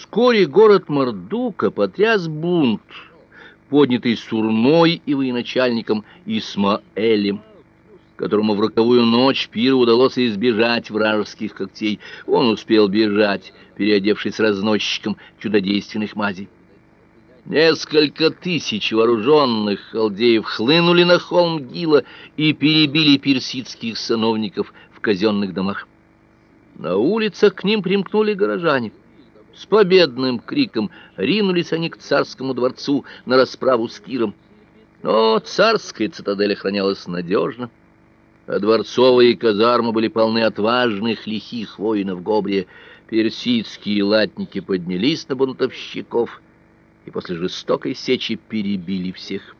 Вскоре город Мордука потряс бунт, поднятый Сурмой и военачальником Исмаэлем, которому в роковую ночь пиру удалось избежать вражеских когтей. Он успел бежать, переодевшись разносчиком чудодейственных мазей. Несколько тысяч вооруженных халдеев хлынули на холм Гила и перебили персидских сановников в казенных домах. На улицах к ним примкнули горожане. С победным криком ринулись они к царскому дворцу на расправу с Киром. Но царская цитадель охранялась надежно, а дворцовые казармы были полны отважных лихих воинов Гобрия. Персидские латники поднялись на бунтовщиков и после жестокой сечи перебили всех.